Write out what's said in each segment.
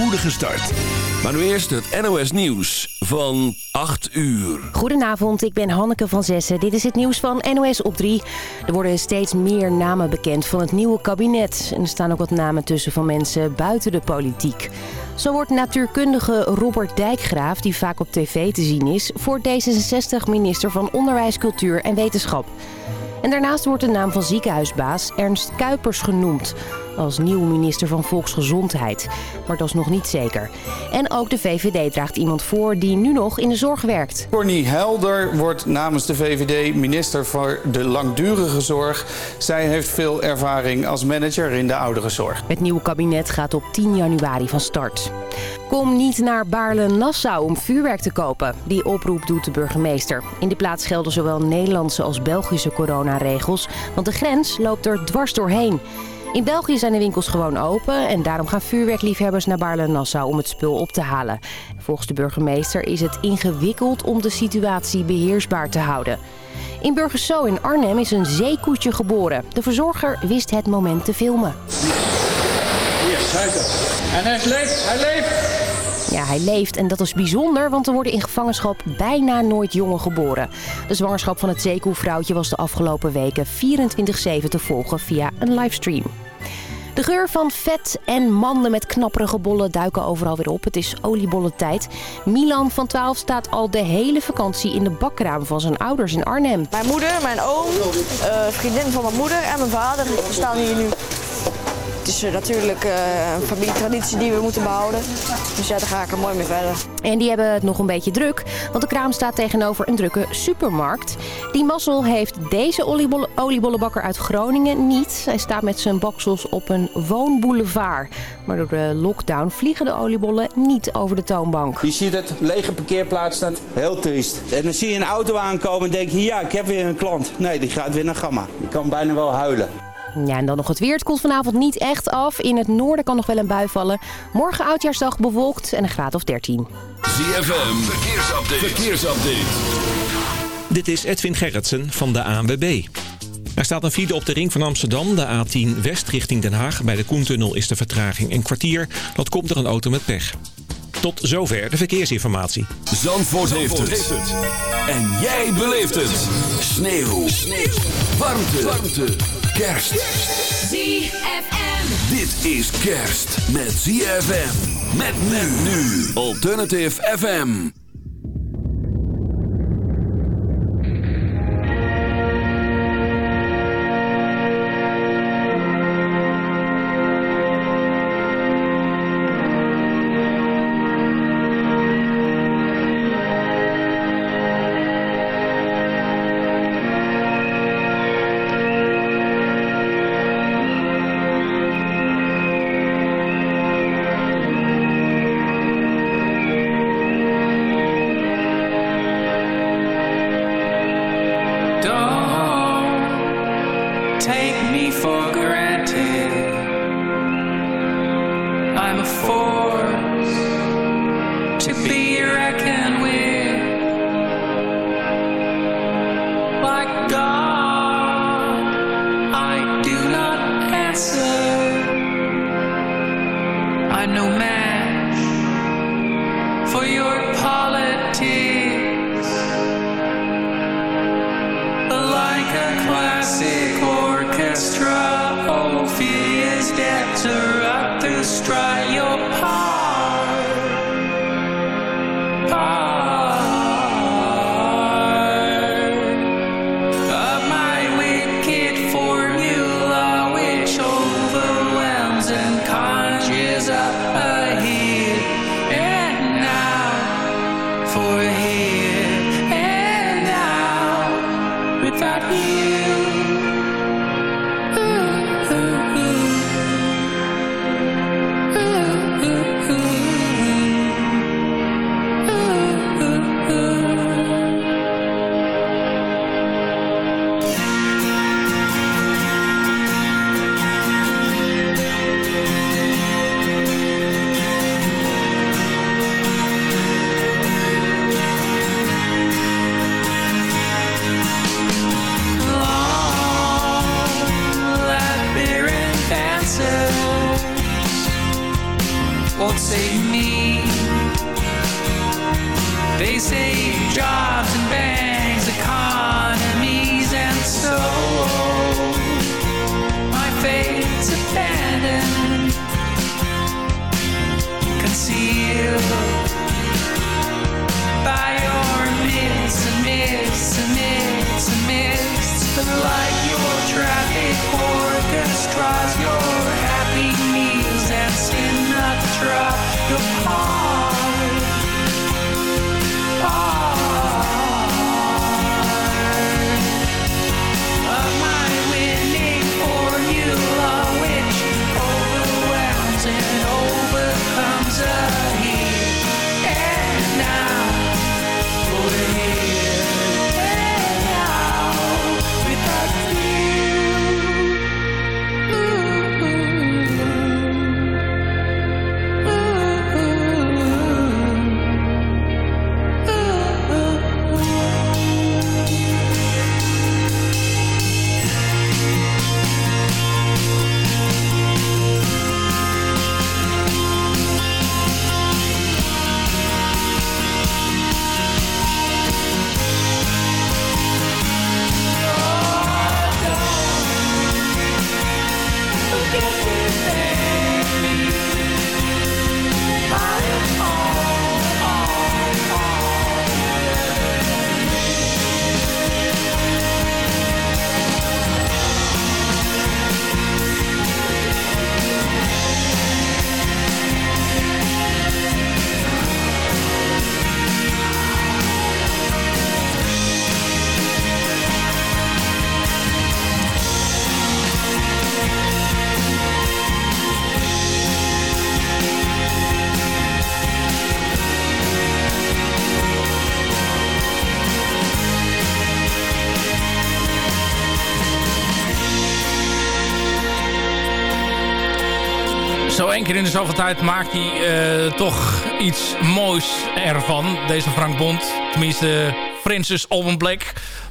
spoedige start. Maar nu eerst het NOS Nieuws van 8 uur. Goedenavond, ik ben Hanneke van Zessen. Dit is het nieuws van NOS op 3. Er worden steeds meer namen bekend van het nieuwe kabinet. En er staan ook wat namen tussen van mensen buiten de politiek. Zo wordt natuurkundige Robert Dijkgraaf, die vaak op tv te zien is... voor D66 minister van Onderwijs, Cultuur en Wetenschap. En daarnaast wordt de naam van ziekenhuisbaas Ernst Kuipers genoemd als nieuwe minister van Volksgezondheid. Maar dat is nog niet zeker. En ook de VVD draagt iemand voor die nu nog in de zorg werkt. Corny Helder wordt namens de VVD minister voor de langdurige zorg. Zij heeft veel ervaring als manager in de ouderenzorg. Het nieuwe kabinet gaat op 10 januari van start. Kom niet naar Baarle-Nassau om vuurwerk te kopen. Die oproep doet de burgemeester. In de plaats gelden zowel Nederlandse als Belgische coronaregels. Want de grens loopt er dwars doorheen. In België zijn de winkels gewoon open en daarom gaan vuurwerkliefhebbers naar Baarle-Nassau om het spul op te halen. Volgens de burgemeester is het ingewikkeld om de situatie beheersbaar te houden. In Burgerso in Arnhem is een zeekoetje geboren. De verzorger wist het moment te filmen. Hier, suiker. En hij leeft, hij leeft. Ja, hij leeft en dat is bijzonder, want er worden in gevangenschap bijna nooit jongen geboren. De zwangerschap van het zeekoevrouwtje was de afgelopen weken 24-7 te volgen via een livestream. De geur van vet en manden met knapperige bollen duiken overal weer op. Het is oliebollentijd. Milan van 12 staat al de hele vakantie in de bakkraam van zijn ouders in Arnhem. Mijn moeder, mijn oom, uh, vriendin van mijn moeder en mijn vader staan hier nu het is eh, natuurlijk uh, een familietraditie die we moeten behouden. Dus ja, daar ga ik er mooi mee verder. En die hebben het nog een beetje druk, want de kraam staat tegenover een drukke supermarkt. Die mazzel heeft deze oliebollenbakker uit Groningen niet. Hij staat met zijn baksels op een woonboulevard. Maar door de lockdown vliegen de oliebollen niet over de toonbank. Je ziet het, lege parkeerplaats staat heel triest. En dan zie je een auto aankomen en denk je, ja, ik heb weer een klant. Nee, die gaat weer naar Gamma. Je kan bijna wel huilen. Ja, en dan nog het weer. Het koelt vanavond niet echt af. In het noorden kan nog wel een bui vallen. Morgen oudjaarsdag bewolkt en een graad of 13. ZFM, verkeersupdate. verkeersupdate. Dit is Edwin Gerritsen van de ANWB. Er staat een file op de ring van Amsterdam, de A10 West richting Den Haag. Bij de Koentunnel is de vertraging een kwartier. Dat komt door een auto met pech. Tot zover de verkeersinformatie. Zandvoort, heeft, het. En jij beleeft het. Sneeuw. Sneeuw. Warmte. Warmte kerst. ZFM. Dit is kerst met ZFM. Met nu. Alternative FM. better keer in de zoveel tijd maakt hij eh, toch iets moois ervan. Deze Frank Bond. Tenminste, Francis Alban.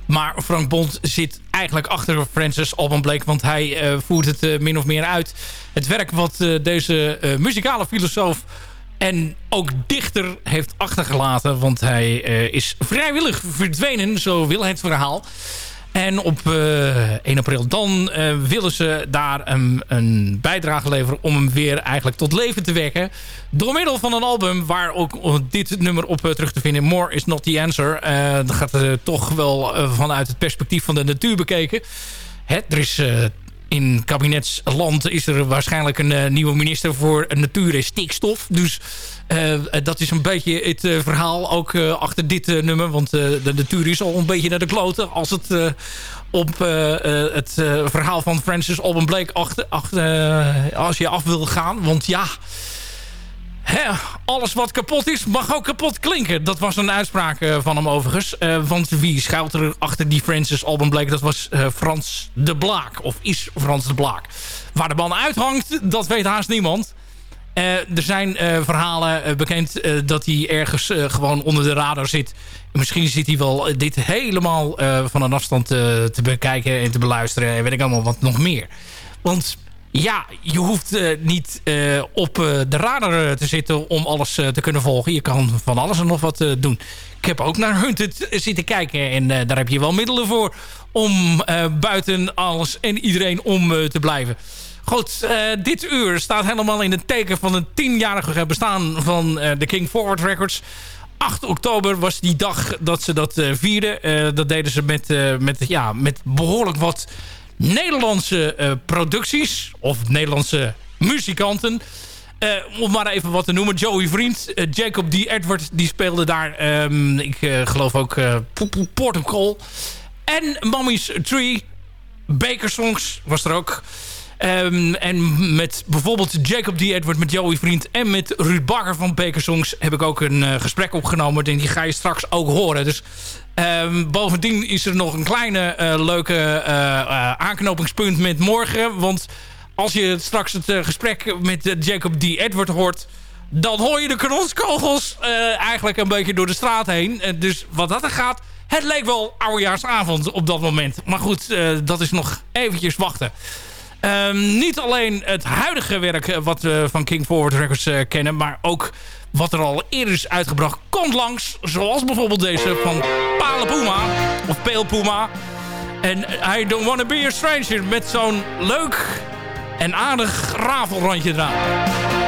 Maar Frank Bond zit eigenlijk achter Francis Alban. Want hij eh, voert het eh, min of meer uit. Het werk wat deze muzikale filosoof en ook dichter heeft achtergelaten. Want hij is vrijwillig verdwenen, zo wil het verhaal. En op eh 1 april dan eh, willen ze daar een, een bijdrage leveren... om hem weer eigenlijk tot leven te wekken. Door middel van een album waar ook dit nummer op eh, terug te vinden... More is not the answer. Dat gaat toch wel vanuit het perspectief van de natuur bekeken. Hè, er is... in kabinetsland is er waarschijnlijk een eh, nieuwe minister voor natuur en stikstof. Dus eh, dat is een beetje het eh, verhaal ook achter dit nummer. Want de natuur is al een beetje naar de kloten. Als het op het verhaal van Francis Alban Blake achter, achter, als je af wil gaan. Want ja... Alles wat kapot is, mag ook kapot klinken. Dat was een uitspraak eh, van hem overigens. Eh, want wie schuilt er achter die Francis Alban Blake? Dat was eh, Frans de Blaak. Of is Frans de Blaak. Waar de man uithangt, dat weet haast niemand. Er zijn verhalen bekend dat hij ergens gewoon onder de radar zit. Misschien zit hij wel dit helemaal van een afstand te bekijken en te beluisteren. En weet ik allemaal wat nog meer. Want ja, je hoeft eh, niet eh, op eh, de radar te zitten om alles te kunnen volgen. Je kan van alles en nog wat doen. Ik heb ook naar Hunted zitten kijken. En daar heb je wel middelen voor om buiten alles en iedereen om te blijven. Goed, dit uur staat helemaal in het teken van het tienjarige bestaan van de King Forward Records. 8 oktober was die dag dat ze dat vierden. Dat deden ze met, met, ja, met behoorlijk wat Nederlandse eh, producties. Of Nederlandse muzikanten. Eh, om maar even wat te noemen. Joey Vriend, eh, Jacob D. Edward, die speelde daar. ehm, ik geloof ook Protocol. En Mommy's Tree. Baker Songs was er ook. Ehm, en met bijvoorbeeld Jacob D. Edward met Joey Vriend... en met Ruud Bakker van Baker Songs... heb ik ook een eh, gesprek opgenomen. En die ga je straks ook horen. Dus ehm, bovendien is er nog een kleine eh, leuke eh, aanknopingspunt met morgen. Want als je straks het gesprek met Jacob D. Edward hoort... dan hoor je de kanonskogels eigenlijk een beetje door de straat heen. Dus wat dat er gaat... Het leek wel oudejaarsavond op dat moment. Maar goed, dat is nog eventjes wachten. Ehm, niet alleen het huidige werk eh, wat we van King Forward Records eh, kennen... maar ook wat er al eerder is uitgebracht komt langs. Zoals bijvoorbeeld deze van Pale Puma. Of Pale Puma. En I Don't Wanna Be a Stranger. Met zo'n leuk en aardig rafelrandje eraan.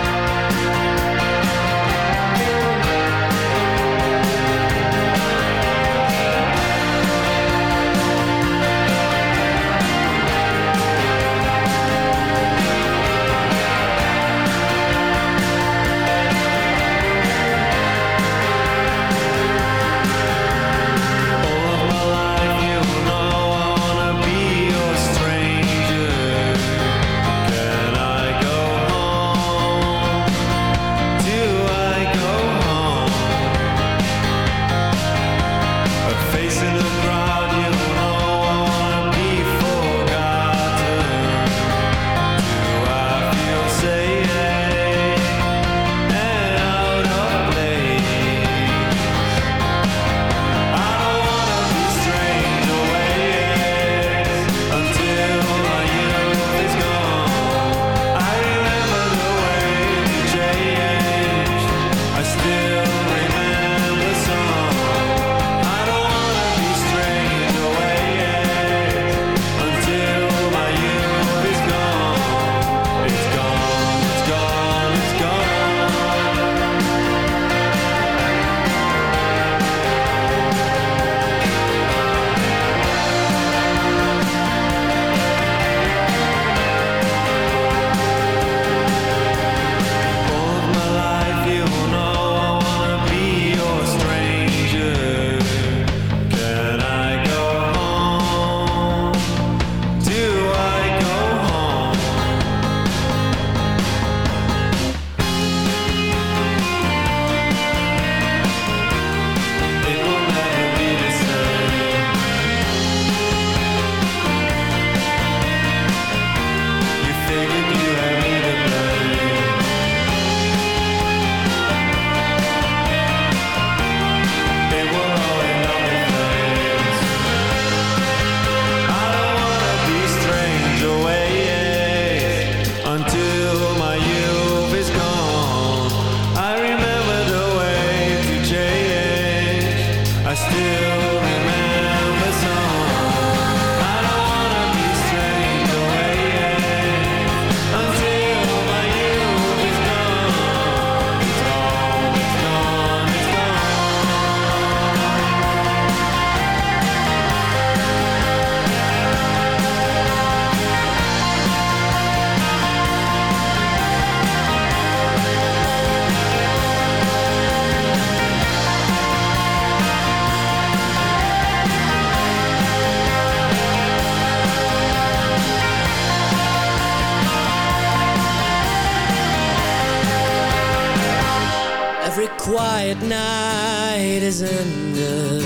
Night is ended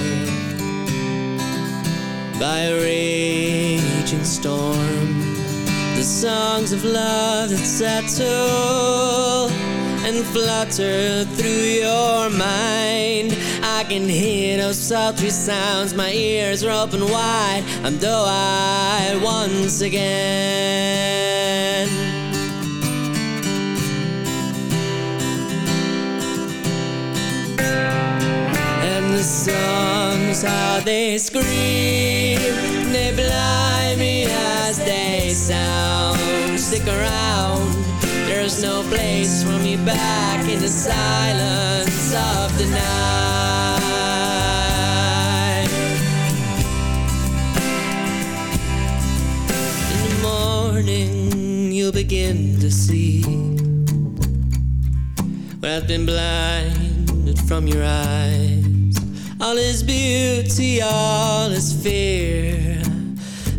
by a raging storm. The songs of love that settle and flutter through your mind. I can hear those sultry sounds, my ears are open wide. I'm doe-eyed once again. Songs, how they scream, they blind me as they sound. Stick around, there's no place for me back in the silence of the night. In the morning, you'll begin to see what has been blinded from your eyes. All is beauty, all is fear.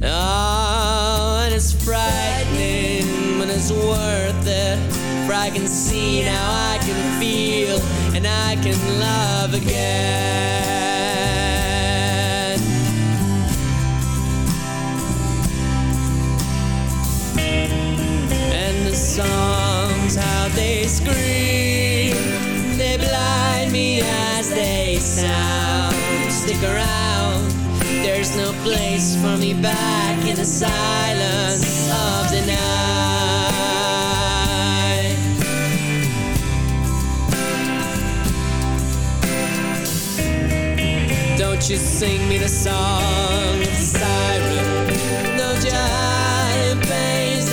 Oh, and it's frightening, but it's worth it. For I can see now, I can feel, and I can love again. And the songs, how they scream, Stick around, there's no place for me back in the silence of the night. Don't you sing me the song of the siren? Don't you hide in pain's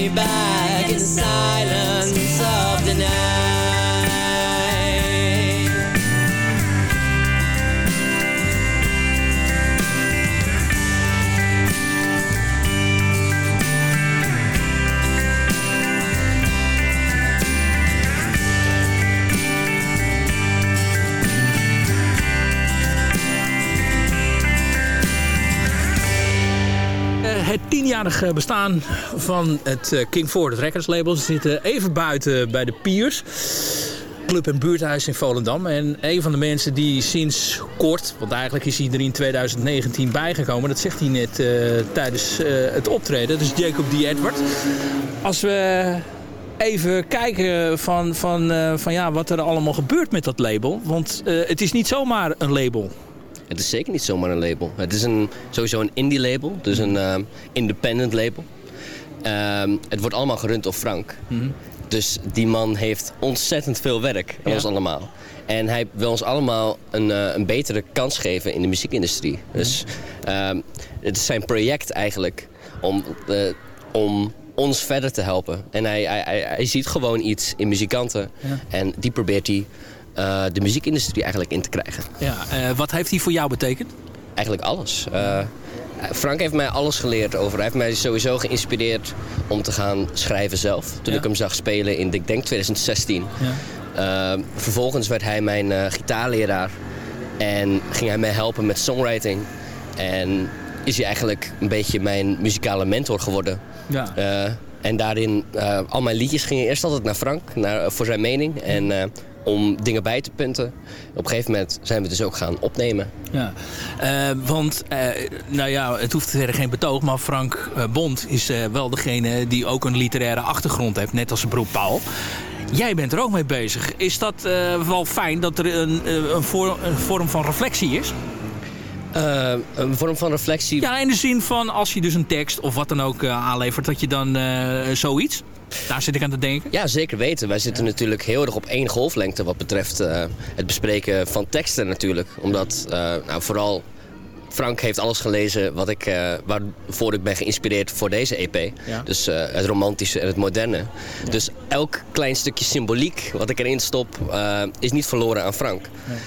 me back in silence het tienjarige bestaan van het eh, King Ford Records label. Ze zitten even buiten bij de Piers. Club en buurthuis in Volendam. En een van de mensen die sinds kort, want eigenlijk is hij er in 2019 bijgekomen. Dat zegt hij net eh, tijdens eh, het optreden. Dat is Jacob D. Edward. Als we even kijken van, van, eh, van ja, wat er allemaal gebeurt met dat label. Want eh, het is niet zomaar een label. Het is zeker niet zomaar een label. Het is een, sowieso een indie label, dus een eh, independent label. Ehm, het wordt allemaal gerund door Frank. Dus die man heeft ontzettend veel werk aan Ja. ons allemaal. En hij wil ons allemaal een, eh, een betere kans geven in de muziekindustrie. Dus ehm, het is zijn project eigenlijk om, eh, om ons verder te helpen. En hij, hij, hij, hij ziet gewoon iets in muzikanten. Ja. En die probeert hij eh, de muziekindustrie eigenlijk in te krijgen. Ja, eh, wat heeft hij voor jou betekend? Eigenlijk alles. Eh, Frank heeft mij alles geleerd over. Hij heeft mij sowieso geïnspireerd om te gaan schrijven zelf. Toen Ja. ik hem zag spelen in, ik denk 2016. Ja. Vervolgens werd hij mijn gitaarleraar. En ging hij mij helpen met songwriting. En is hij eigenlijk een beetje mijn muzikale mentor geworden. Ja. En daarin, eh, al mijn liedjes gingen eerst altijd naar Frank, naar, voor zijn mening. En om dingen bij te punten. Op een gegeven moment zijn we dus ook gaan opnemen. Ja, Eh, want eh, nou ja, het hoeft verder geen betoog, maar Frank eh, Bond is wel degene die ook een literaire achtergrond heeft, net als zijn broer Paul. Jij bent er ook mee bezig. Is dat wel fijn dat er een, een, voor- een vorm van reflectie is? Een vorm van reflectie. Ja, in de zin van als je dus een tekst of wat dan ook eh, aanlevert, dat je dan zoiets. Daar zit ik aan te denken. Ja, zeker weten. Wij zitten natuurlijk heel erg op één golflengte wat betreft eh, het bespreken van teksten natuurlijk. Omdat eh, nou, vooral Frank heeft alles gelezen wat ik, eh, waarvoor ik ben geïnspireerd voor deze EP. Ja. Dus het romantische en het moderne. Dus elk klein stukje symboliek wat ik erin stop is niet verloren aan Frank.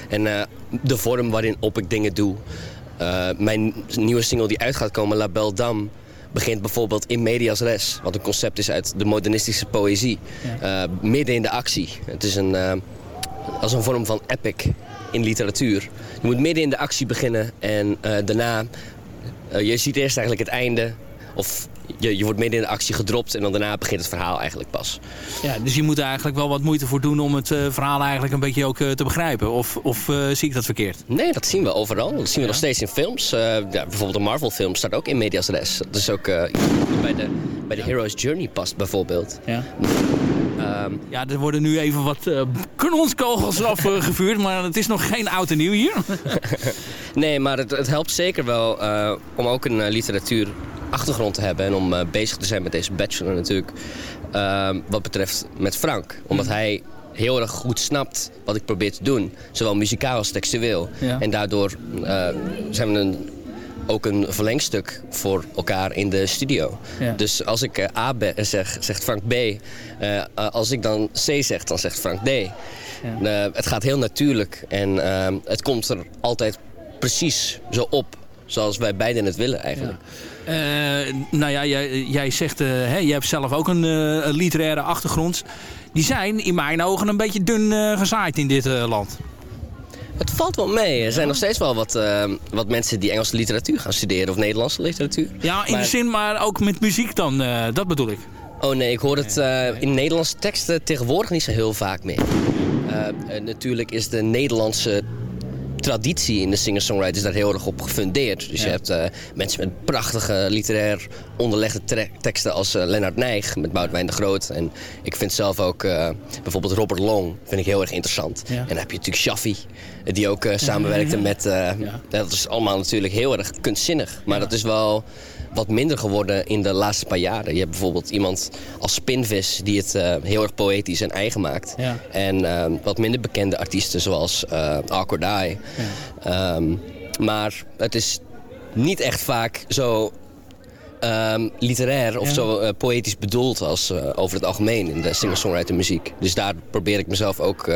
En de vorm waarin op ik dingen doe. Mijn nieuwe single die uit gaat komen, La Belle Dame begint bijvoorbeeld in medias res. Wat een concept is uit de modernistische poëzie. Eh, midden in de actie. Het is een, eh, als een vorm van epic in literatuur. Je moet midden in de actie beginnen en eh, daarna... je ziet eerst eigenlijk het einde. Of je, je wordt midden in de actie gedropt en dan daarna begint het verhaal eigenlijk pas. Ja, dus je moet er eigenlijk wel wat moeite voor doen om het eh, verhaal eigenlijk een beetje ook eh, te begrijpen. Of, of eh, zie ik dat verkeerd? Nee, dat zien we overal. Dat zien we nog steeds in films. Ja, bijvoorbeeld een Marvel-film staat ook in medias res. Dat is ook bij de, bij de Hero's Journey past bijvoorbeeld. Ja. Ehm, Ja, er worden nu even wat kanonskogels afgevuurd, maar het is nog geen oud en nieuw hier. Nee, maar het, het helpt zeker wel om ook een literatuur achtergrond te hebben en om eh, bezig te zijn met deze bachelor natuurlijk. Ehm, wat betreft met Frank. Omdat hij heel erg goed snapt wat ik probeer te doen. Zowel muzikaal als textueel. Ja. En daardoor eh, zijn we een, ook een verlengstuk voor elkaar in de studio. Ja. Dus als ik eh, A zeg, zegt Frank B. Als ik dan C zeg, dan zegt Frank D. Eh, het gaat heel natuurlijk en eh, het komt er altijd precies zo op zoals wij beiden het willen eigenlijk. Eh, nou ja, jij, jij zegt, eh hè, jij hebt zelf ook een, eh, een literaire achtergrond. Die zijn in mijn ogen een beetje dun gezaaid in dit land. Het valt wel mee. Er zijn nog steeds wel wat, wat mensen die Engelse literatuur gaan studeren of Nederlandse literatuur. Ja, in Maar- de zin, maar ook met muziek dan, dat bedoel ik. Oh nee, ik hoor het in Nederlandse teksten tegenwoordig niet zo heel vaak meer. Natuurlijk is de Nederlandse traditie in de singer-songwriters daar heel erg op gefundeerd. Dus je hebt eh, mensen met prachtige literair onderlegde teksten als eh, Lennart Nijg met Boudewijn de Groot. En ik vind zelf ook eh, bijvoorbeeld Robert Long vind ik heel erg interessant. Ja. En dan heb je natuurlijk Shaffi, die ook samenwerkte met... Dat is allemaal natuurlijk heel erg kunstzinnig. Maar dat is wel wat minder geworden in de laatste paar jaren. Je hebt bijvoorbeeld iemand als Spinvis die het eh, heel erg poëtisch en eigen maakt. Ja. En eh, wat minder bekende artiesten zoals eh Awkward Eye. Ehm, maar het is niet echt vaak zo ehm, literair of Ja. zo eh, poëtisch bedoeld als over het algemeen in de singer-songwriter muziek. Dus daar probeer ik mezelf ook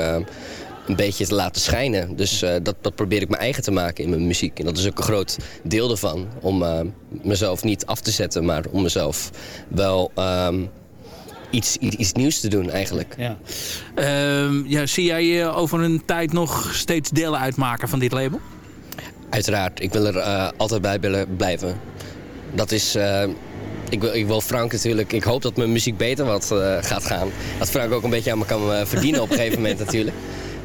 een beetje te laten schijnen. Dus eh, dat, dat probeer ik mijn eigen te maken in mijn muziek. En dat is ook een groot deel ervan. Om eh, mezelf niet af te zetten, maar om mezelf wel ehm, iets, iets, iets nieuws te doen eigenlijk. Ja. Ehm, ja, zie jij je over een tijd nog steeds deel uitmaken van dit label? Uiteraard, ik wil er eh, altijd bij willen blijven. Dat is. ik, wil, ik wil Frank natuurlijk. Ik hoop dat mijn muziek beter wat gaat gaan. Dat Frank ook een beetje aan me kan verdienen op een gegeven moment natuurlijk.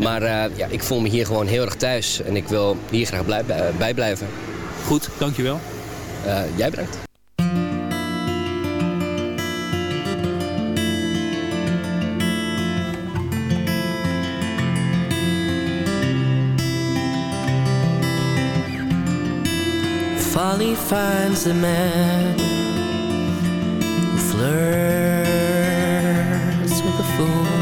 Maar eh, ja, ik voel me hier gewoon heel erg thuis. En ik wil hier graag blij, bij, bij blijven. Goed, dankjewel. Eh jij bedankt. Folly finds the man who flirts with a fool.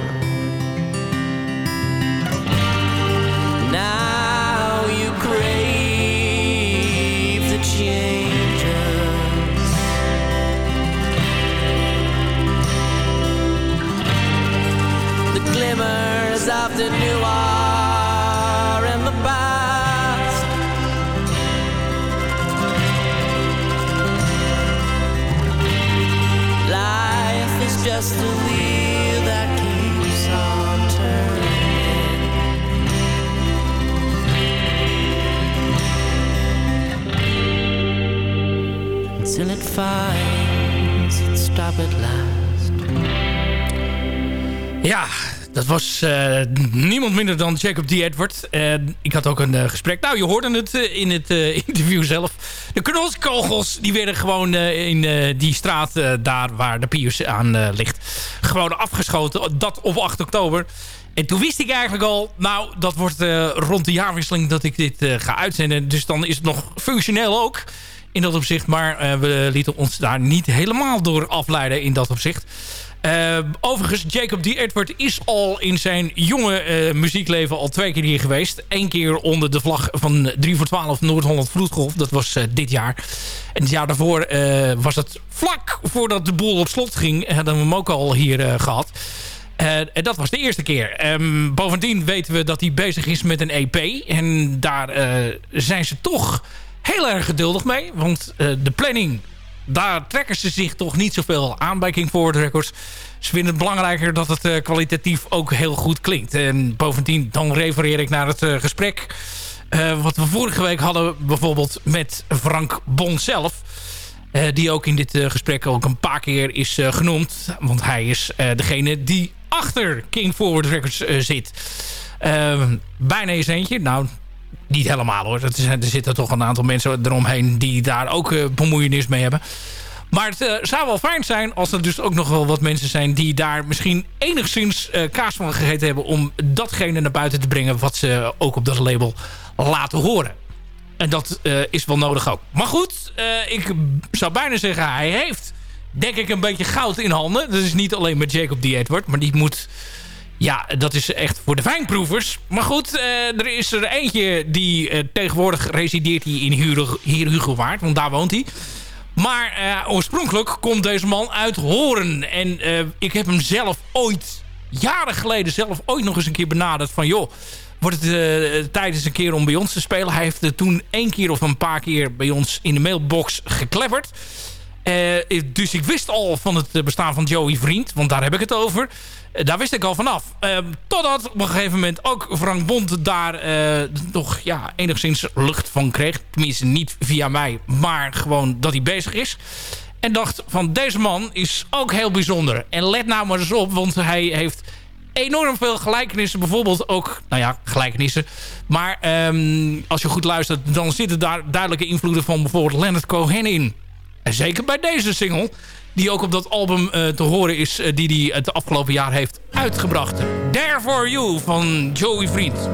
glimmers of the new are in the past. Life is just a wheel that keeps on turning until it finds its stop at last. Ja, dat was eh, niemand minder dan Jacob D. Edward. Ik had ook een uh, gesprek. Nou, je hoorde het in het interview zelf. De knolskogels die werden gewoon in die straat daar waar de Pius aan ligt... gewoon afgeschoten. Dat op 8 oktober. En toen wist ik eigenlijk al... nou, dat wordt rond de jaarwisseling dat ik dit ga uitzenden. Dus dan is het nog functioneel ook in dat opzicht. Maar we lieten ons daar niet helemaal door afleiden in dat opzicht. Uh, overigens, Jacob D. Edward is al in zijn jonge uh, muziekleven al twee keer hier geweest. Eén keer onder de vlag van 3 voor 12 Noord-Holland Vloedgolf. Dat was uh, dit jaar. En het jaar daarvoor was het vlak voordat de boel op slot ging. Hadden we hem ook al hier gehad. en dat was de eerste keer. Um, bovendien weten we dat hij bezig is met een EP. En daar zijn ze toch heel erg geduldig mee. Want de planning daar trekken ze zich toch niet zoveel aan bij King Forward Records. Ze vinden het belangrijker dat het uh, kwalitatief ook heel goed klinkt. En bovendien, dan refereer ik naar het uh, gesprek... Uh, wat we vorige week hadden bijvoorbeeld met Frank Bon zelf. die ook in dit gesprek ook een paar keer is genoemd. Want hij is degene die achter King Forward Records zit. bijna eens eentje. Nou, niet helemaal hoor. Er zitten toch een aantal mensen eromheen die daar ook uh, bemoeienis mee hebben. Maar het uh, zou wel fijn zijn als er dus ook nog wel wat mensen zijn... die daar misschien enigszins uh, kaas van gegeten hebben... om datgene naar buiten te brengen wat ze ook op dat label laten horen. En dat is wel nodig ook. Maar goed, ik zou bijna zeggen... hij heeft denk ik een beetje goud in handen. Dat is niet alleen met Jacob D. Edward... maar die moet ja, dat is echt voor de fijnproevers. Maar goed, uh, er is er eentje die uh, tegenwoordig resideert hij in Hier Hugowaard. Want daar woont hij. Maar uh, oorspronkelijk komt deze man uit Horen. En ik heb hem zelf ooit, jaren geleden zelf ooit nog eens een keer benaderd. Van joh, wordt het tijd eens een keer om bij ons te spelen. Hij heeft toen één keer of een paar keer bij ons in de mailbox geklepperd. Dus ik wist al van het bestaan van Joey Vriend. Want daar heb ik het over. Uh, daar wist ik al vanaf. Uh, totdat op een gegeven moment ook Frank Bond daar nog ja, enigszins lucht van kreeg. Tenminste niet via mij. Maar gewoon dat hij bezig is. En dacht van deze man is ook heel bijzonder. En let nou maar eens op. Want hij heeft enorm veel gelijkenissen. Bijvoorbeeld ook, nou ja, gelijkenissen. Maar um, als je goed luistert, dan zitten daar duidelijke invloeden van bijvoorbeeld Leonard Cohen in. En zeker bij deze single, die ook op dat album uh, te horen is... Uh, die hij het afgelopen jaar heeft uitgebracht. There For You van Joey Vriend.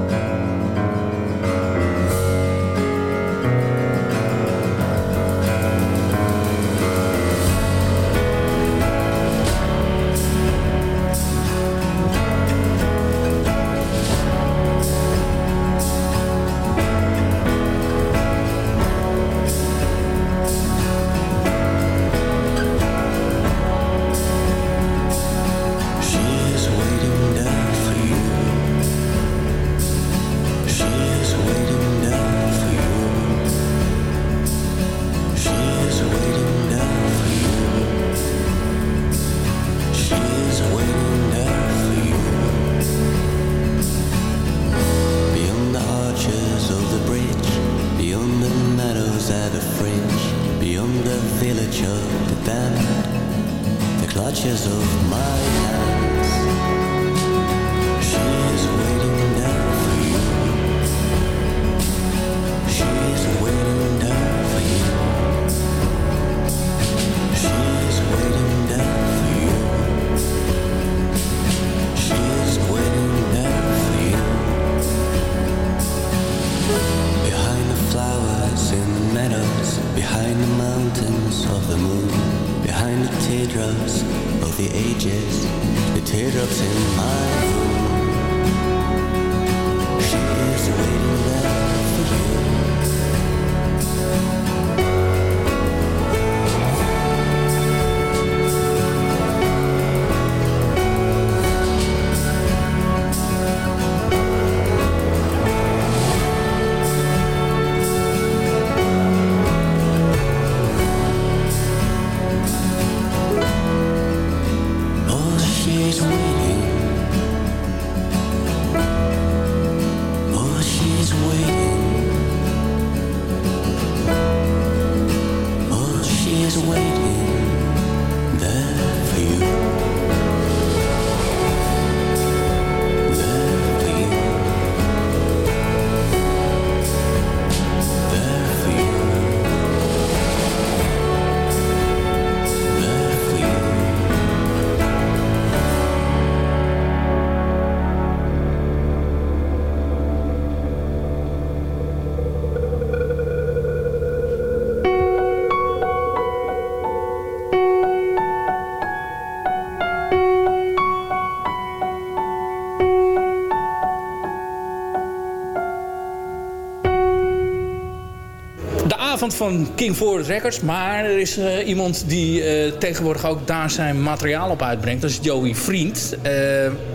Avond van King Forward Records. Maar er is eh, iemand die eh, tegenwoordig ook daar zijn materiaal op uitbrengt. Dat is Joey Vriend. Eh,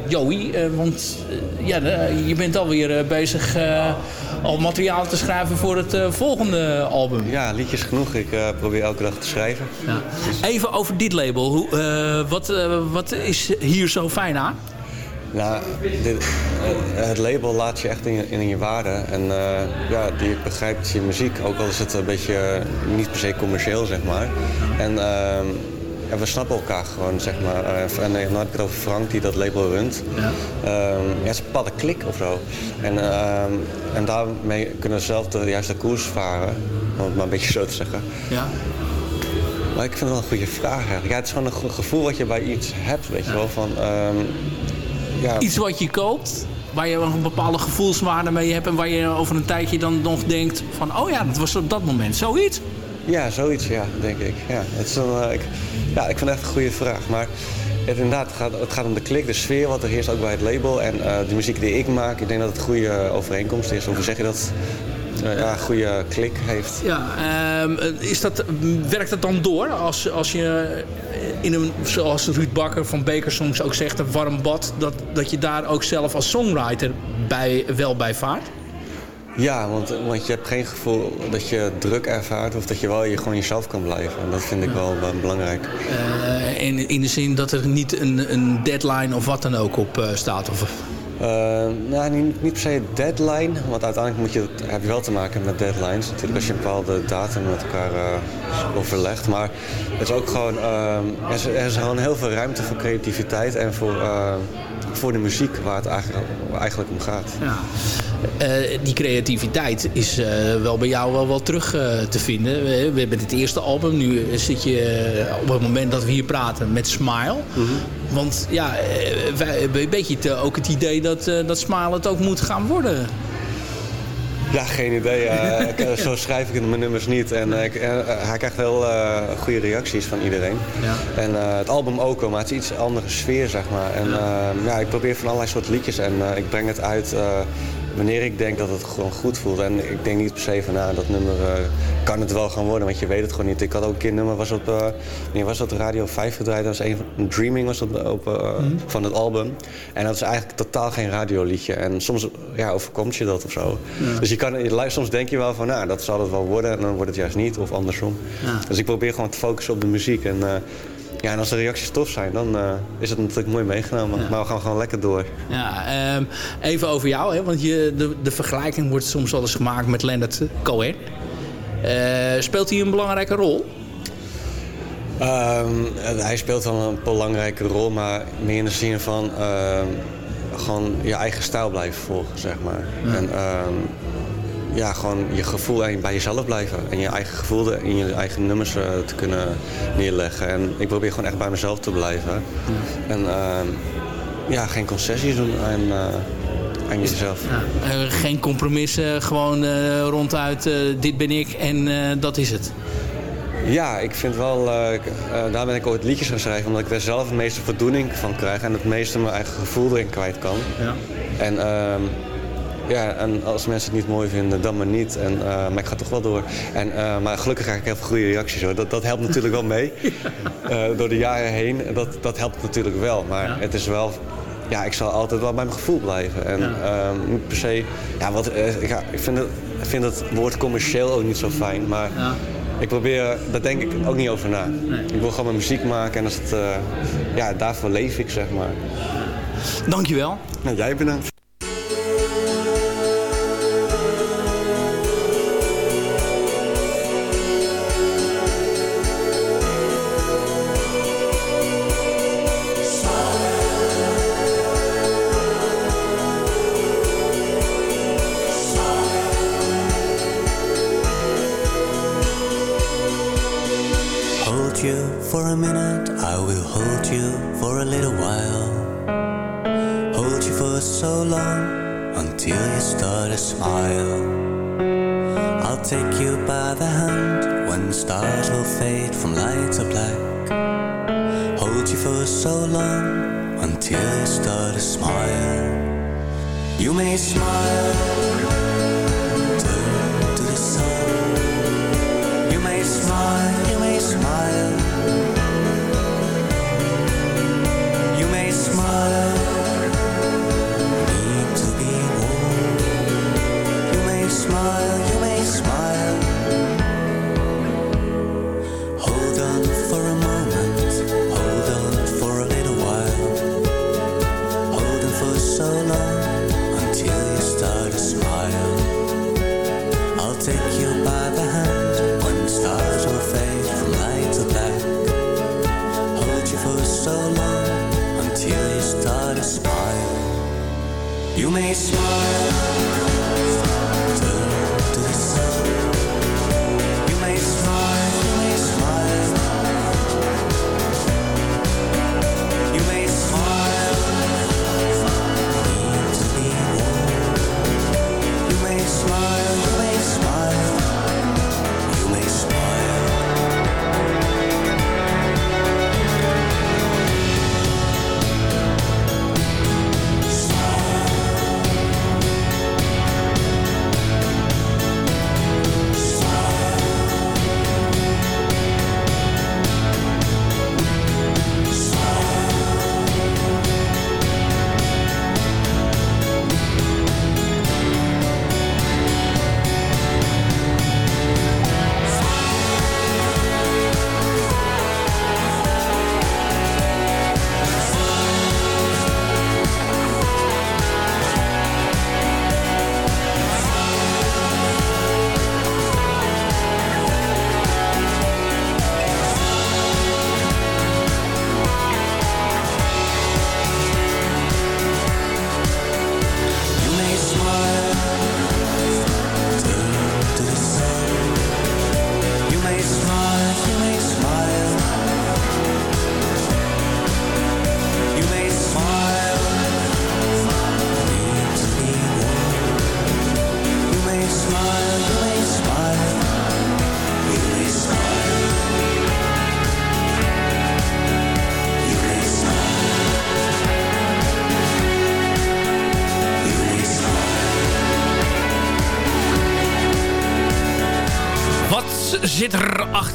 Joey, want ja, je bent alweer bezig al materiaal te schrijven voor het volgende album. Ja, liedjes genoeg. Ik probeer elke dag te schrijven. Even over dit label. Hoe, wat, wat is hier zo fijn aan? Nou, dit, het label laat je echt in je, in je waarde. En eh, ja, die begrijpt je muziek, ook al is het een beetje eh, niet per se commercieel, zeg maar. En ehm, we snappen elkaar gewoon, zeg maar. Eh, en dan heb ik het over Frank, die dat label runt. Ja. Ehm, ja, het is een bepaalde klik of zo. En, ehm, en daarmee kunnen we zelf de juiste koers varen, om het maar een beetje zo te zeggen. Ja. Maar ik vind het wel een goede vraag eigenlijk. Ja, het is gewoon een ge- gevoel wat je bij iets hebt, weet je wel. Van, ehm, ja, Iets wat je koopt, waar je een bepaalde gevoelswaarde mee hebt... en waar je over een tijdje dan nog denkt van... oh ja, dat was op dat moment zoiets. Ja, zoiets, ja, denk ik. Ja, het is een, eh, ik, ja, ik vind het echt een goede vraag. Maar het, inderdaad, het gaat, het gaat om de klik, de sfeer wat er heerst ook bij het label. En eh, de muziek die ik maak, ik denk dat het een goede overeenkomst is. Hoe zeg je dat? Ja, een goede klik heeft. Ja, ehm, is dat, werkt dat dan door als, als je in een, zoals Ruud Bakker van Baker soms ook zegt, een warm bad, dat, dat je daar ook zelf als songwriter bij, wel bij vaart? Ja, want, want je hebt geen gevoel dat je druk ervaart of dat je wel je, gewoon jezelf kan blijven. En dat vind ik wel belangrijk. Eh, in, in de zin dat er niet een, een deadline of wat dan ook op eh, staat? Of, nou, niet, niet per se deadline, want uiteindelijk moet je, heb je wel te maken met deadlines. Natuurlijk als je een bepaalde datum met elkaar eh, overlegt. Maar het is ook gewoon, eh, er, is, er is gewoon heel veel ruimte voor creativiteit en voor, eh, voor de muziek waar het eigenlijk, eigenlijk om gaat. Ja. Eh, die creativiteit is eh, wel bij jou wel, wel terug eh, te vinden. We, we hebben het eerste album. Nu zit je op het moment dat we hier praten met Smile. Want ja, wij hebben een beetje ook het idee dat, dat Smile het ook moet gaan worden. Ja, geen idee. Ik, zo schrijf ik mijn nummers niet. En ik, hij krijgt wel goede reacties van iedereen. Ja. En het album ook wel, maar het is iets andere sfeer, zeg maar. En ja. ja, ik probeer van allerlei soort liedjes en ik breng het uit wanneer ik denk dat het gewoon goed voelt. En ik denk niet per se van, nou, dat nummer eh, kan het wel gaan worden, want je weet het gewoon niet. Ik had ook een keer nummer, was op, eh nee, was dat Radio 5 gedraaid, dat was een van, Dreaming was dat op, eh, van het album. En dat is eigenlijk totaal geen radioliedje. En soms ja, overkomt je dat of zo. Ja. Dus je kan, soms denk je wel van, nou, dat zal het wel worden en dan wordt het juist niet, of andersom. Ja. Dus ik probeer gewoon te focussen op de muziek. En, ja, en als de reacties tof zijn, dan eh, is het natuurlijk mooi meegenomen. Maar we gaan gewoon lekker door. Ja, ehm, even over jou, hè, want je, de, de vergelijking wordt soms wel eens gemaakt met Leonard Cohen. Eh, speelt hij een belangrijke rol? Ehm, hij speelt wel een belangrijke rol, maar meer in de zin van ehm, gewoon je eigen stijl blijven volgen, zeg maar. Ja. En ja, gewoon je gevoel en bij jezelf blijven. En je eigen gevoel in je eigen nummers eh, te kunnen neerleggen. En ik probeer gewoon echt bij mezelf te blijven. En ehm, ja, geen concessies doen aan, eh, aan jezelf. Eh, geen compromissen, gewoon ronduit dit ben ik en dat is het. Ja, ik vind wel, daar ben ik ooit liedjes gaan schrijven, omdat ik daar zelf de meeste voldoening van krijg en het meeste mijn eigen gevoel erin kwijt kan. Ja. En, ehm, ja, en als mensen het niet mooi vinden, dan maar niet. En, eh, maar ik ga toch wel door. En, eh, maar gelukkig krijg ik heel veel goede reacties hoor. Dat, dat helpt natuurlijk wel mee. Eh, door de jaren heen, dat, dat helpt natuurlijk wel. Maar het is wel ja, ik zal altijd wel bij mijn gevoel blijven. En ehm, niet per se. Ja, wat, eh, ja, ik vind het, ik vind het woord commercieel ook niet zo fijn. Maar ik probeer, daar denk ik ook niet over na. Ik wil gewoon mijn muziek maken en als het, eh, ja, daarvoor leef ik, zeg maar. Dankjewel. Nou, jij bedankt.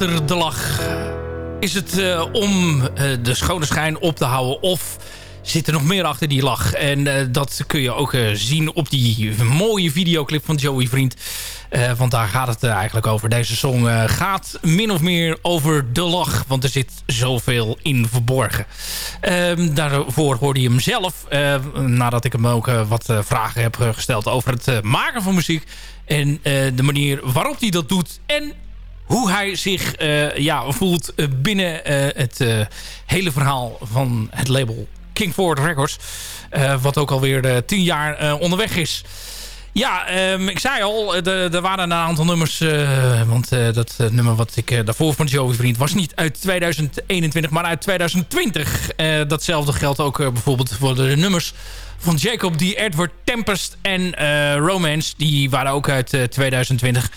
De lach? Is het eh, om eh, de schone schijn op te houden of zit er nog meer achter die lach? En eh, dat kun je ook zien op die mooie videoclip van Joey Vriend. Want daar gaat het eigenlijk over. Deze song gaat min of meer over de lach. Want er zit zoveel in verborgen. Ehm, daarvoor hoorde je hem zelf. nadat ik hem ook wat vragen heb gesteld over het maken van muziek. En de manier waarop hij dat doet. En hoe hij zich eh, ja, voelt eh, binnen eh, het hele verhaal van het label King Forward Records. Wat ook alweer tien jaar onderweg is. Ja, ehm, ik zei al, er waren een aantal nummers. want dat nummer wat ik daarvoor van Joey Vriend was niet uit 2021, maar uit 2020. Eh, datzelfde geldt ook bijvoorbeeld voor de nummers van Jacob D. Edward Tempest en Romance. Die waren ook uit eh, 2020.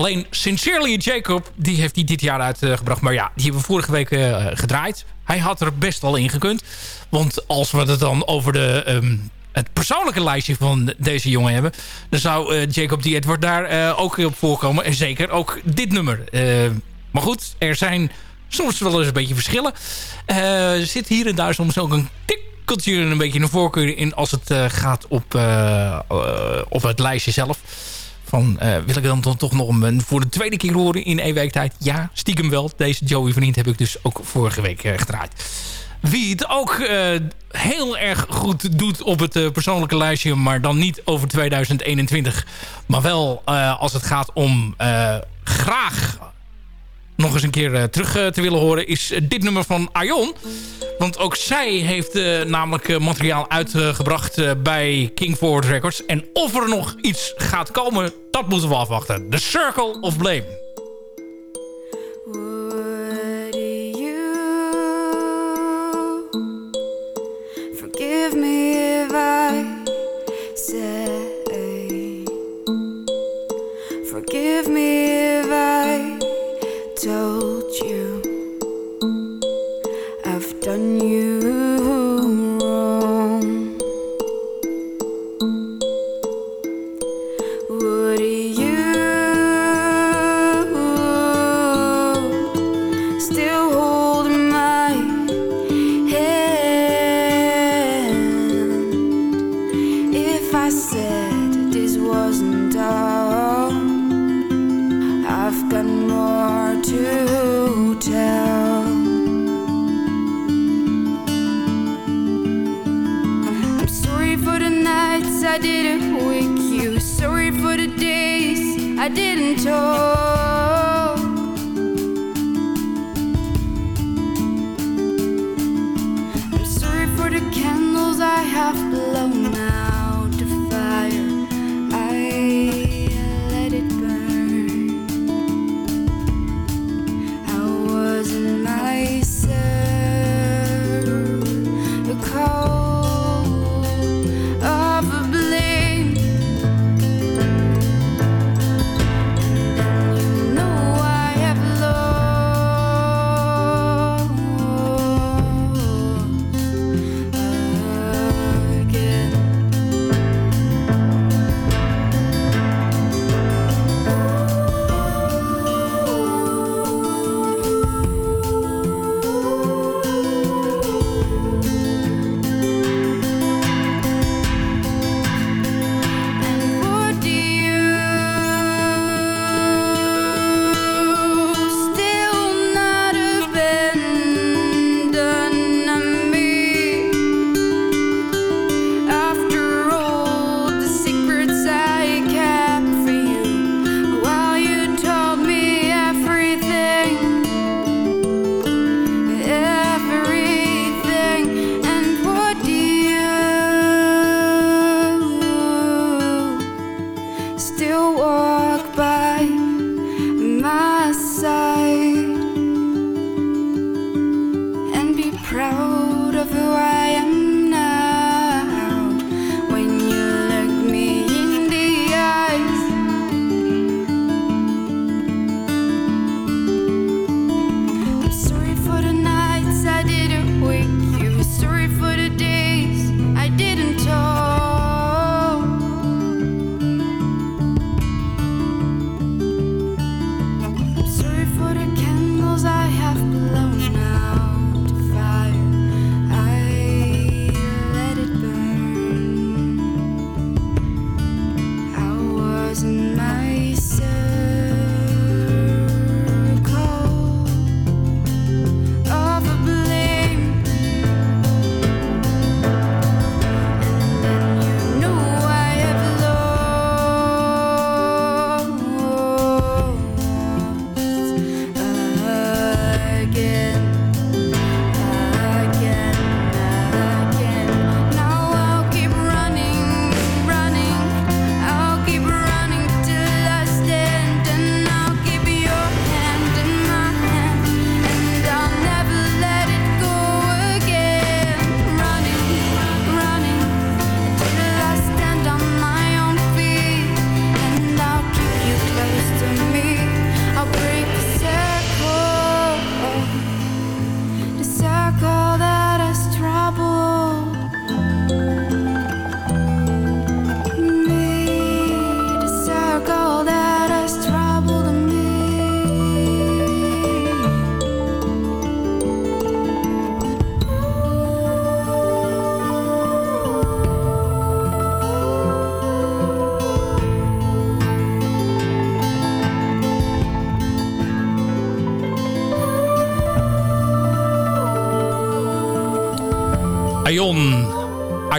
Alleen Sincerely Jacob, die heeft hij dit jaar uitgebracht. Maar ja, die hebben we vorige week eh, gedraaid. Hij had er best wel in gekund. Want als we het dan over de, ehm, het persoonlijke lijstje van deze jongen hebben... dan zou eh, Jacob D. Edward daar eh, ook op voorkomen. En zeker ook dit nummer. Maar goed, er zijn soms wel eens een beetje verschillen. Er zit hier en daar soms ook een tikkeltje een beetje een voorkeur in... als het gaat op, op het lijstje zelf van eh, wil ik dan toch- nog een, voor de tweede keer horen in één week tijd? Ja, stiekem wel. Deze Joey Vriend heb ik dus ook vorige week eh, gedraaid. Wie het ook eh, heel erg goed doet op het persoonlijke lijstje... maar dan niet over 2021... maar wel als het gaat om graag nog eens een keer eh, terug eh, te willen horen... is dit nummer van Aion. Want ook zij heeft eh, namelijk materiaal uitgebracht bij King Forward Records. En of er nog iets gaat komen, dat moeten we afwachten. The Circle of Blame. Forgive me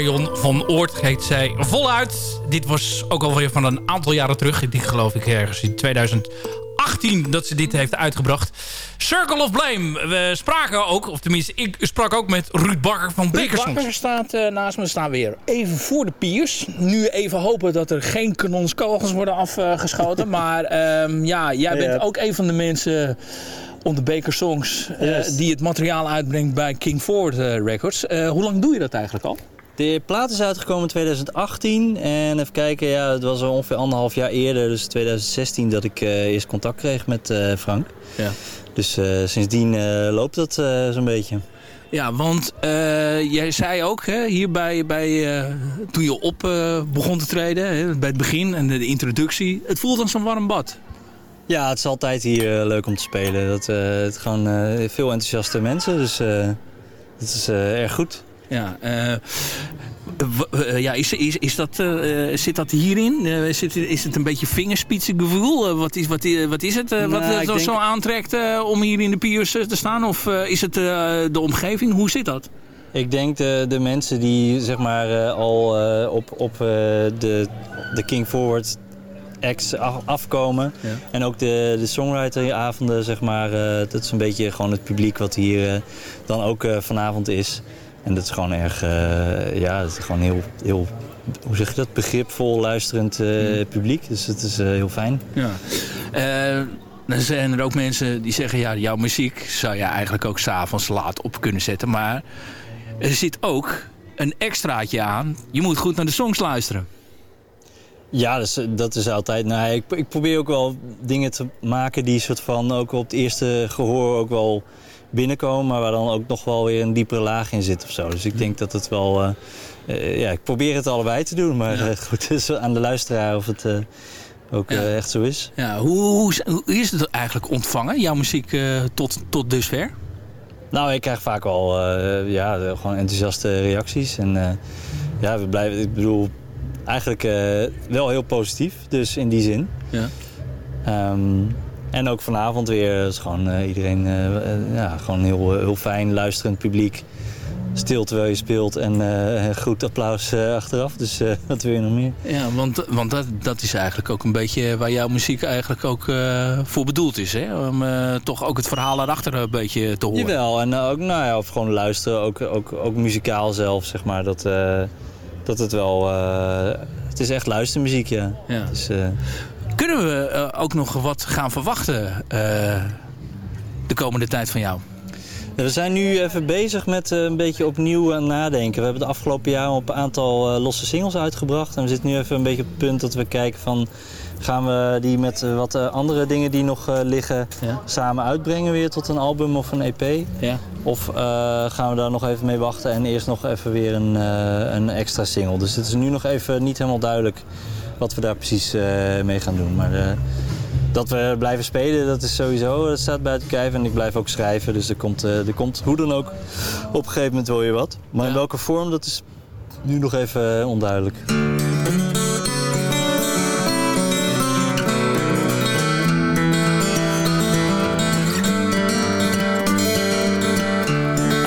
Aion van Oort heet zij voluit. Dit was ook alweer van een aantal jaren terug. Ik denk geloof ik ergens in 2018 dat ze dit heeft uitgebracht. Circle of Blame. We spraken ook, of tenminste ik sprak ook met Ruud Bakker van Ruud Bekersons. Bakker staat eh, naast me. We staan weer even voor de piers. Nu even hopen dat er geen kanonskogels worden afgeschoten. maar ehm, ja, jij bent Ja. ook een van de mensen op de Baker Songs eh, Yes. die het materiaal uitbrengt bij King Ford eh, Records. Eh, hoe lang doe je dat eigenlijk al? De plaat is uitgekomen in 2018 en even kijken, ja, het was ongeveer anderhalf jaar eerder, dus 2016, dat ik eh, eerst contact kreeg met eh, Frank. Ja. Dus eh, sindsdien loopt dat zo'n beetje. Ja, want jij zei ook hè, hier bij, bij, toen je op begon te treden, hè, bij het begin en de, introductie. Het voelt als een warm bad. Ja, het is altijd hier leuk om te spelen. Dat, het gewoon veel enthousiaste mensen, dus dat is erg goed. Ja, eh, eh, ja, is, is, is dat, eh, zit dat hierin? Zit, is het een beetje vingerspitsengevoel? Wat, is, wat, wat is het wat Nou, eh, ik zo, denk- zo aantrekt om hier in de Piers te staan? Of is het de omgeving? Hoe zit dat? Ik denk de, de mensen die zeg maar al op, op de, de King Forward acts af- afkomen. Ja. En ook de, de songwriteravonden, zeg maar. dat is een beetje gewoon het publiek wat hier dan ook vanavond is. En dat is gewoon erg, eh, ja, het is gewoon heel, heel, hoe zeg je dat, begripvol luisterend eh, publiek. Dus het is eh, heel fijn. Ja. Dan zijn er ook mensen die zeggen... ja, jouw muziek zou je eigenlijk ook s'avonds laat op kunnen zetten. Maar er zit ook een extraatje aan. Je moet goed naar de songs luisteren. Ja, dus, eh, dat is altijd. Nou, ik, ik probeer ook wel dingen te maken die soort van ook op het eerste gehoor ook wel binnenkomen, maar waar dan ook nog wel weer een diepere laag in zit of zo. Dus ik denk dat het wel. eh, eh, ja, ik probeer het allebei te doen, maar eh, goed, het is aan de luisteraar of het ook echt zo is. Ja, hoe, hoe, hoe is het eigenlijk ontvangen, jouw muziek tot, tot dusver? Nou, ik krijg vaak wel ja, gewoon enthousiaste reacties. En ja, we blijven, ik bedoel, eigenlijk wel heel positief, dus in die zin. Ja. Ehm, en ook vanavond weer is gewoon eh, iedereen eh, eh, ja, gewoon heel, heel fijn, luisterend publiek. Stil terwijl je speelt en eh, goed applaus eh, achteraf. Dus eh, wat wil je nog meer? Ja, want, want dat, dat is eigenlijk ook een beetje waar jouw muziek eigenlijk ook eh, voor bedoeld is. Hè? Om eh, toch ook het verhaal erachter een beetje te horen. Jawel, en ook, nou ja, of gewoon luisteren, ook, ook, ook muzikaal zelf, zeg maar. Dat, eh, dat het wel... eh, het is echt luistermuziek, ja. Ja. Dus, eh, Kunnen we eh, ook nog wat gaan verwachten eh, de komende tijd van jou? We zijn nu even bezig met eh, een beetje opnieuw aan nadenken. We hebben de afgelopen jaren op een aantal losse singles uitgebracht. En we zitten nu even een beetje op het punt dat we kijken van... gaan we die met wat andere dingen die nog liggen samen uitbrengen weer tot een album of een EP? Ja. Of gaan we daar nog even mee wachten en eerst nog even weer een, een extra single? Dus het is nu nog even niet helemaal duidelijk wat we daar precies eh, mee gaan doen. Maar eh, dat we blijven spelen, dat is sowieso, dat staat buiten kijf. En ik blijf ook schrijven, dus er komt, eh, er komt hoe dan ook op een gegeven moment wil je wat. Maar in welke vorm, dat is nu nog even onduidelijk.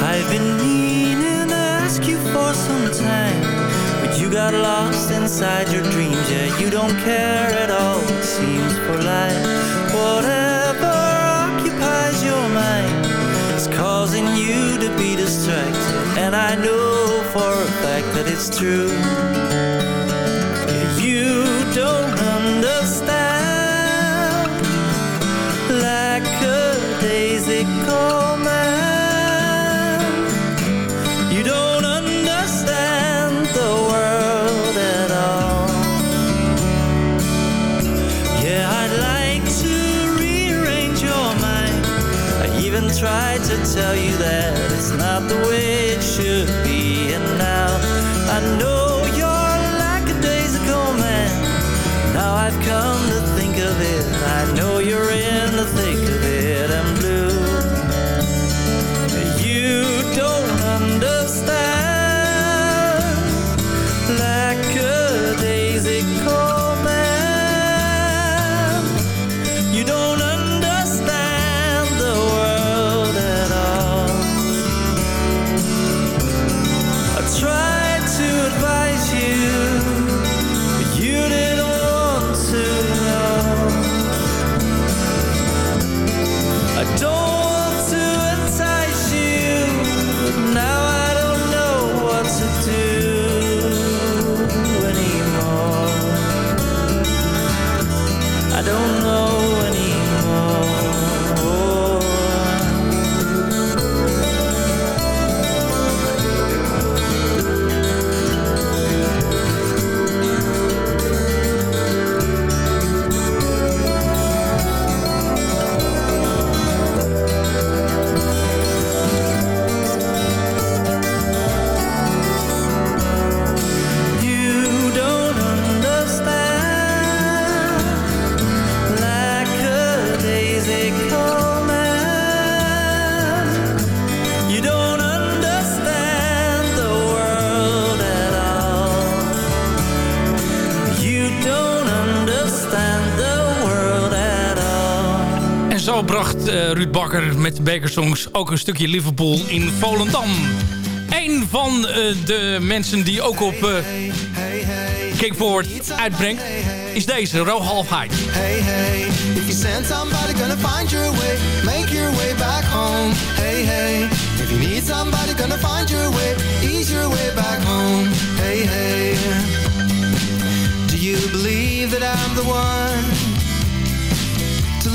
I've been meaning to ask you for some time, but you got lost inside your you don't care at all, it seems, for life. Whatever occupies your mind is causing you to be distracted, and I know for a fact that it's true. Zo bracht eh, Ruud Bakker met de Bakersongs ook een stukje Liverpool in Volendam. Een van eh, de mensen die ook op uh, King Forward uitbrengt is deze, Rohalf Hyde. Hey, hey, if you send somebody gonna find your way, make your way back home. Hey, hey, if you need somebody gonna find your way, ease your way back home. Hey, hey, do you believe that I'm the one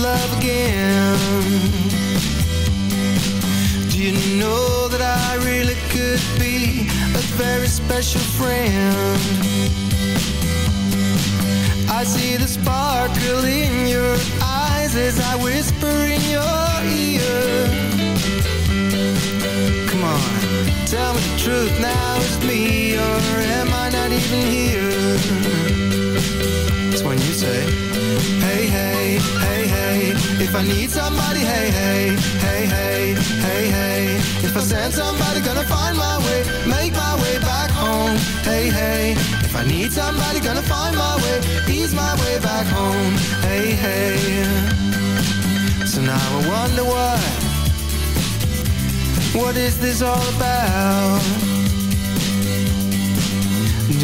love again? Do you know that I really could be a very special friend? I see the sparkle in your eyes as I whisper in your ear. Come on, tell me the truth now, is it me or am I not even here? It's when you say, hey, hey, hey, hey, if I need somebody, hey, hey, hey, hey, hey, hey, if I send somebody, gonna find my way, make my way back home, hey, hey, if I need somebody, gonna find my way, ease my way back home, hey, hey. So now I wonder what, what is this all about?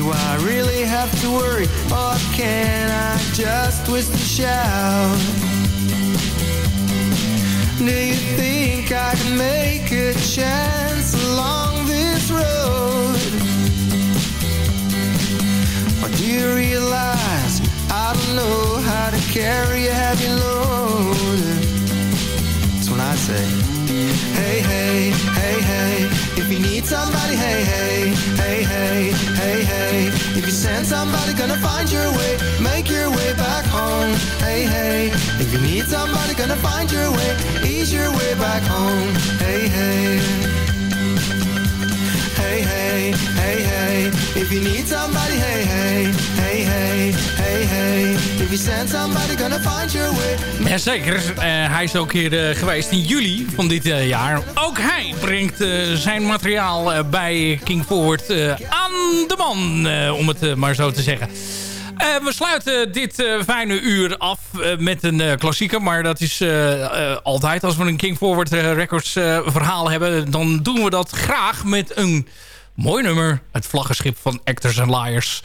Do I really have to worry, or can I just twist and shout? Do you think I can make a chance along this road? Or do you realize I don't know how to carry a heavy load? That's when I say, if you need somebody, hey, hey, hey, hey, hey, hey, if you send somebody, gonna find your way, make your way back home, hey, hey, if you need somebody, gonna find your way, ease your way back home, hey, hey. Hey, hey, hey, hey, if you need somebody, hey, hey, hey, hey, find. Jazeker, uh, hij is ook hier uh, geweest in juli van dit uh, jaar. Ook hij brengt zijn materiaal bij King Forward aan de man, om het maar zo te zeggen. We sluiten dit fijne uur af met een klassieker. Maar dat is altijd als we een King Forward Records verhaal hebben... dan doen we dat graag met een mooi nummer. Het vlaggenschip van Actors and Liars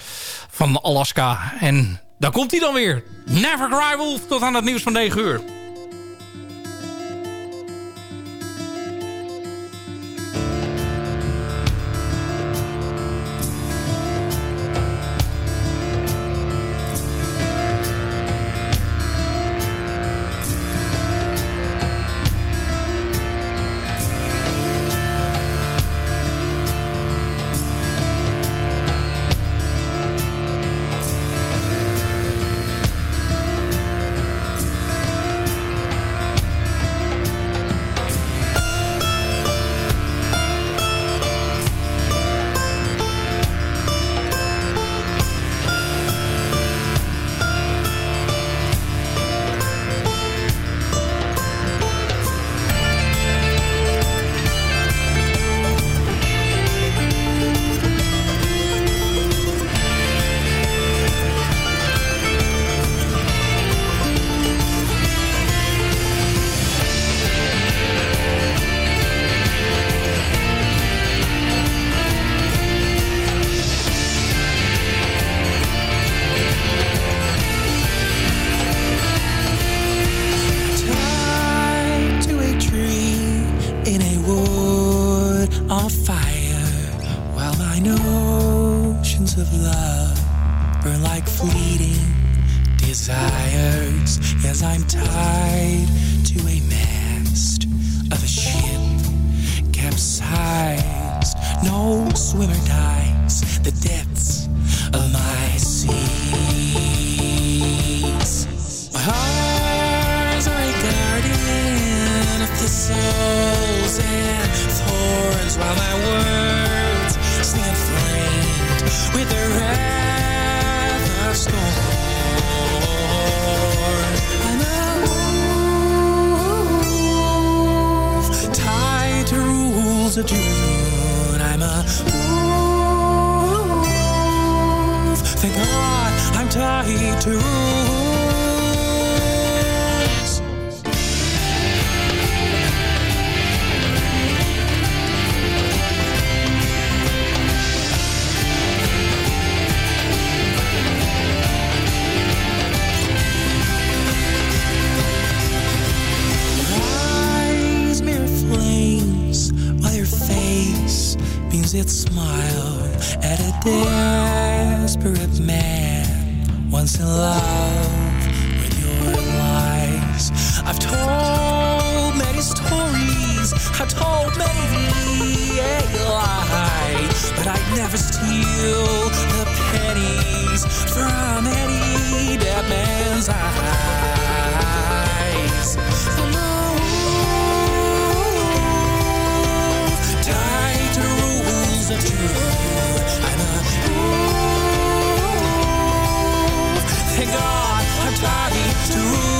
van Alaska. En daar komt hij dan weer. Never Cry Wolf tot aan het nieuws van 9 uur. Never steal the pennies from any dead man's eyes. To rules. Thank God I'm tied to rules.